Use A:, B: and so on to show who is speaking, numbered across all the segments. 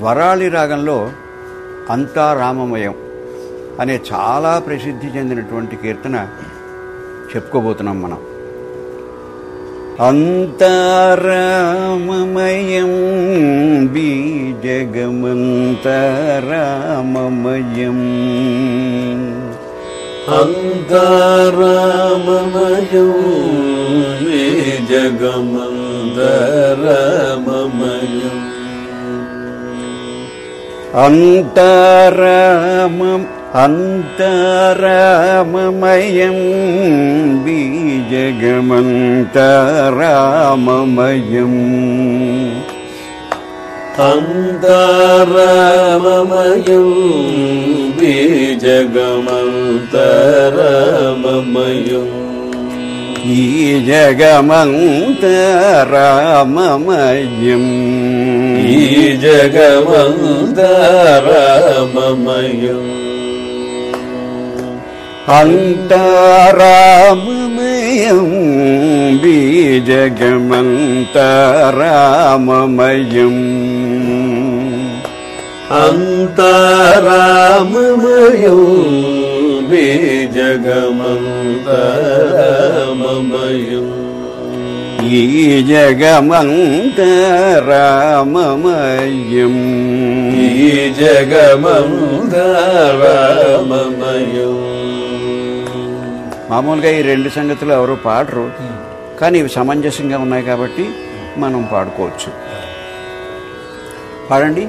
A: వరాళి రాగంలో అంతా రామమయం అనే చాలా ప్రసిద్ధి చెందినటువంటి కీర్తన చెప్పుకోబోతున్నాం మనం. అంతరామమయం బీజగమంతరామమయం
B: అంతరామమయం మే അന്തരാമം
A: അന്തരാമമയം ബീജഗമന്തരാമമയം. അന്തരാമമയം
B: ബീജഗമന്തരാമമയം. ഈ
A: ജഗമന്തരാമമയം ഈ
B: ജഗമന്തരാമമയും അന്തരാമമയം
A: ബീജഗമന്തരാമമയും അന്തരാമമയോ
B: ബീജഗമന്തരാമ బీజగమంతరమమయం
A: ఈ జగమంతరామమయం
B: ఈ జగమంతరమమయం
A: మామూలుగా ఈ రెండు సంగతులు ఎవరు పాడరు కానీ ఇవి సమంజసంగా ఉన్నాయి కాబట్టి మనం పాడుకోవచ్చు. పాడండి.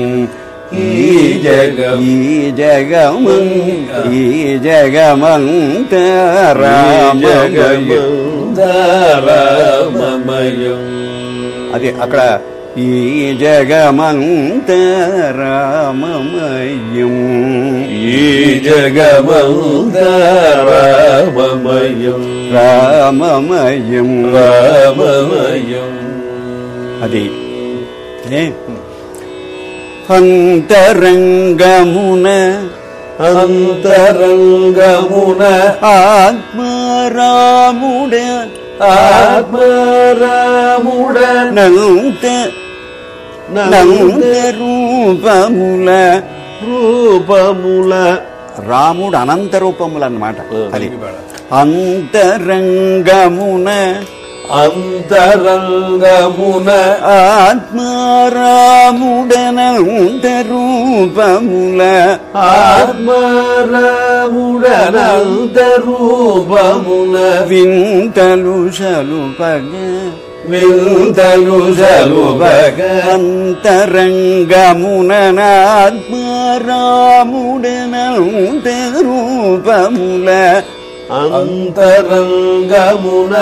B: బీజగమంతరామమయం
A: ఈ జగ ఈ జగమం ఈ జగమంతరామమయం
B: జగమంతరమమయం
A: అది అక్కడ ఈ జగమంతరామమయం
B: ఈ జగమంతరమమయం
A: రామమయం
B: రామమయం
A: అది ఏ? అంతరంగమున
B: అంతరంగమున
A: ఆత్మరాముడ
B: ఆత్మరాముడ
A: నంత నంత రూపముల
B: రూపముల
A: రాముడు అనంత రూపములు అన్నమాట అది
B: అది
A: అంతరంగమున
B: అంతరంగమున
A: ఆత్మరాముడనంత రూపముల
B: ఆత్మరాముడనంత రూపమున
A: వింతలు సలుపగ
B: వింతలు సలుపగ
A: అంతరంగముననాత్మరాముడనంత రూపముల
B: అంతరంగమున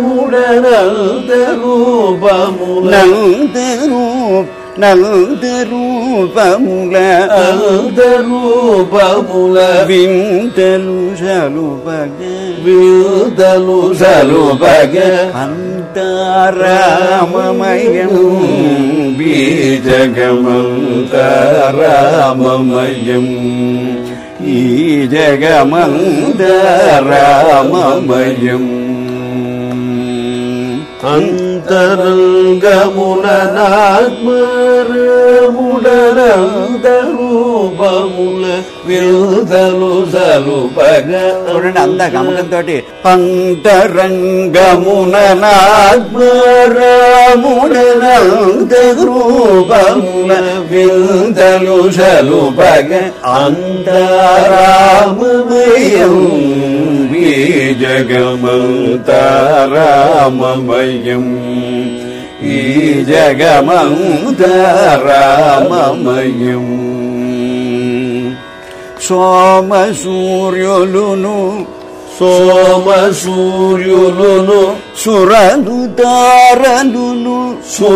B: నాత్మరాముడనంత రూపముల
A: నంత రూప నంత రూపముల
B: అంత రూపముల
A: వింతలు సలుపగ
B: వింతలు సలుపగ
A: అంతరామమయం బీజగమంతరామమయం ഈ ജഗമന്തരാമമയും
B: അന്തരംഗമുണനാത്മ నాత్మరాముడనంత రూపముల వింతలు సలుపగ
A: చూడండి అంత గమకంతో అంతరంగమున నాత్మరాముడనంత రూపమున వింతలు సలుపగ అంతరామమయం బీజగమంతరామమయం ఈ జగమంతరామమయం
B: సోమసూర్యులును సోమసూర్యులును
A: సురను దారలును